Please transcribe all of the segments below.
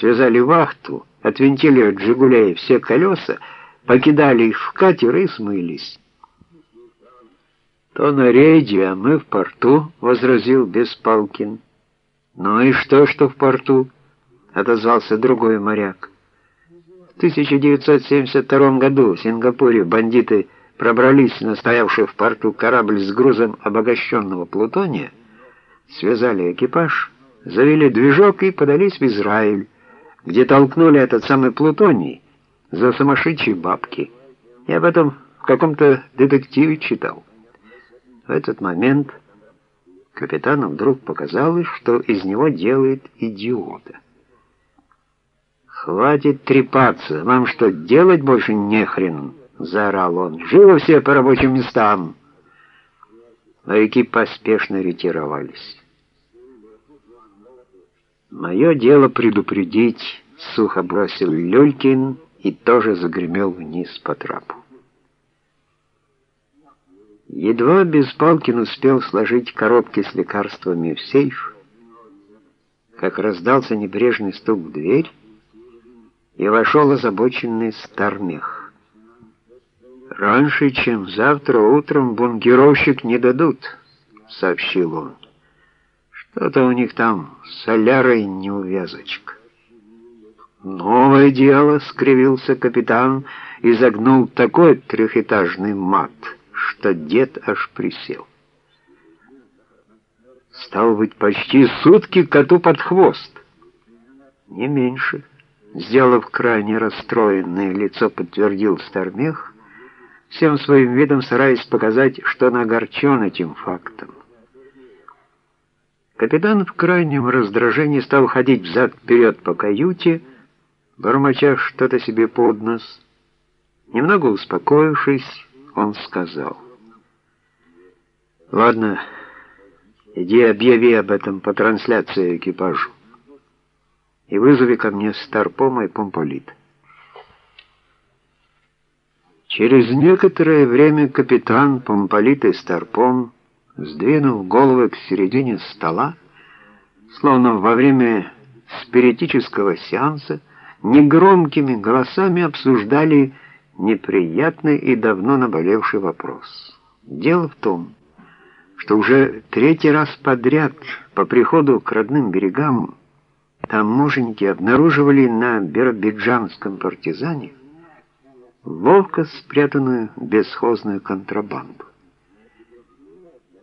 связали вахту, отвинтили от «Жигулей» все колеса, покидали их в катер и смылись. «То на рейде, а мы в порту», — возразил Беспалкин. «Ну и что, что в порту?» — отозвался другой моряк. В 1972 году в Сингапуре бандиты пробрались на стоявший в порту корабль с грузом обогащенного плутония, связали экипаж, завели движок и подались в Израиль, где толкнули этот самый плутоний за сумасшедшие бабки. Я об этом в каком-то детективе читал. В этот момент капитану вдруг показалось, что из него делает идиота. «Хватит трепаться, вам что, делать больше не хрен?» — заорал он. «Живо все по рабочим местам!» Моряки поспешно ретировались. «Мое дело предупредить», — сухо бросил Люлькин и тоже загремел вниз по трапу. Едва Беспалкин успел сложить коробки с лекарствами в сейф, как раздался небрежный стук в дверь, и вошел озабоченный Стармех. «Раньше, чем завтра утром, бункеровщик не дадут», — сообщил он. «Что-то у них там с солярой неувязочка». «Новое дело», — скривился капитан и загнул такой трехэтажный мат, что дед аж присел. Стал быть, почти сутки коту под хвост. Не меньше. Сделав крайне расстроенное лицо, подтвердил Стармех, всем своим видом стараясь показать, что он огорчен этим фактом. Капитан в крайнем раздражении стал ходить взад-вперед по каюте, бормоча что-то себе под нос. Немного успокоившись, он сказал, «Ладно, иди объяви об этом по трансляции экипажу и вызови ко мне Старпома и Помполит. Через некоторое время капитан Помполит и Старпом, сдвинув головы к середине стола, словно во время спиритического сеанса, негромкими голосами обсуждали неприятный и давно наболевший вопрос. Дело в том, что уже третий раз подряд по приходу к родным берегам таможенники обнаруживали на биробиджанском партизане ловко спрятанную бесхозную контрабанду.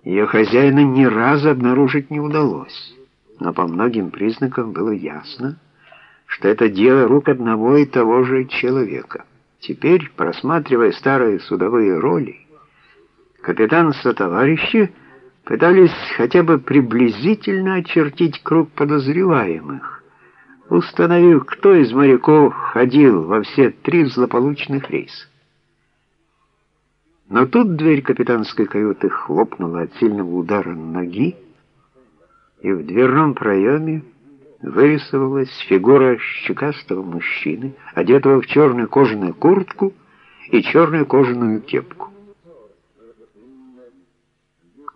Ее хозяина ни разу обнаружить не удалось, но по многим признакам было ясно, что это дело рук одного и того же человека. Теперь, просматривая старые судовые роли, капитан со товарищи пытались хотя бы приблизительно очертить круг подозреваемых, установив, кто из моряков ходил во все три злополучных рейса. Но тут дверь капитанской каюты хлопнула от сильного удара ноги, и в дверном проеме вырисовалась фигура щекастого мужчины, одетого в черную кожаную куртку и черную кожаную кепку.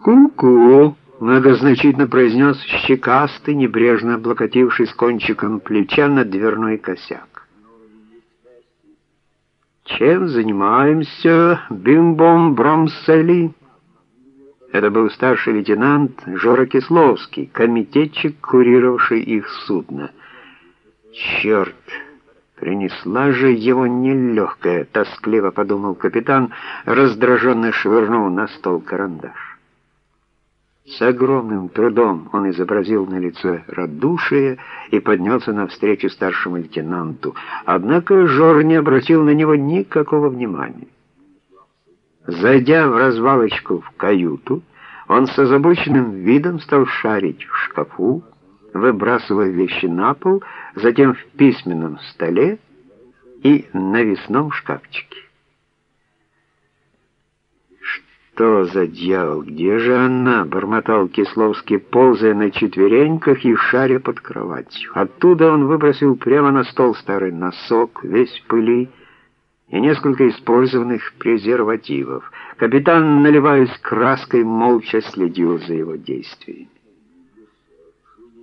«Ку-ку!» — многозначительно произнес щекастый, небрежно облокотившись кончиком плеча на дверной косяк. «Чем занимаемся, бим-бом Бромсели?» Это был старший лейтенант Жора Кисловский, комитетчик, курировавший их судно. «Черт!» Принесла же его нелегкая, тоскливо подумал капитан, раздраженно швырнув на стол карандаш. С огромным трудом он изобразил на лице радушие и поднялся навстречу старшему лейтенанту. Однако Жор не обратил на него никакого внимания. Зайдя в развалочку в каюту, он с озабоченным видом стал шарить в шкафу, выбрасывая вещи на пол, затем в письменном столе и на весном шкафчике. «Что за дьявол? Где же она?» — бормотал Кисловский, ползая на четвереньках и шаря под кроватью. Оттуда он выбросил прямо на стол старый носок, весь пыли, и несколько использованных презервативов. Капитан, наливаясь краской, молча следил за его действиями.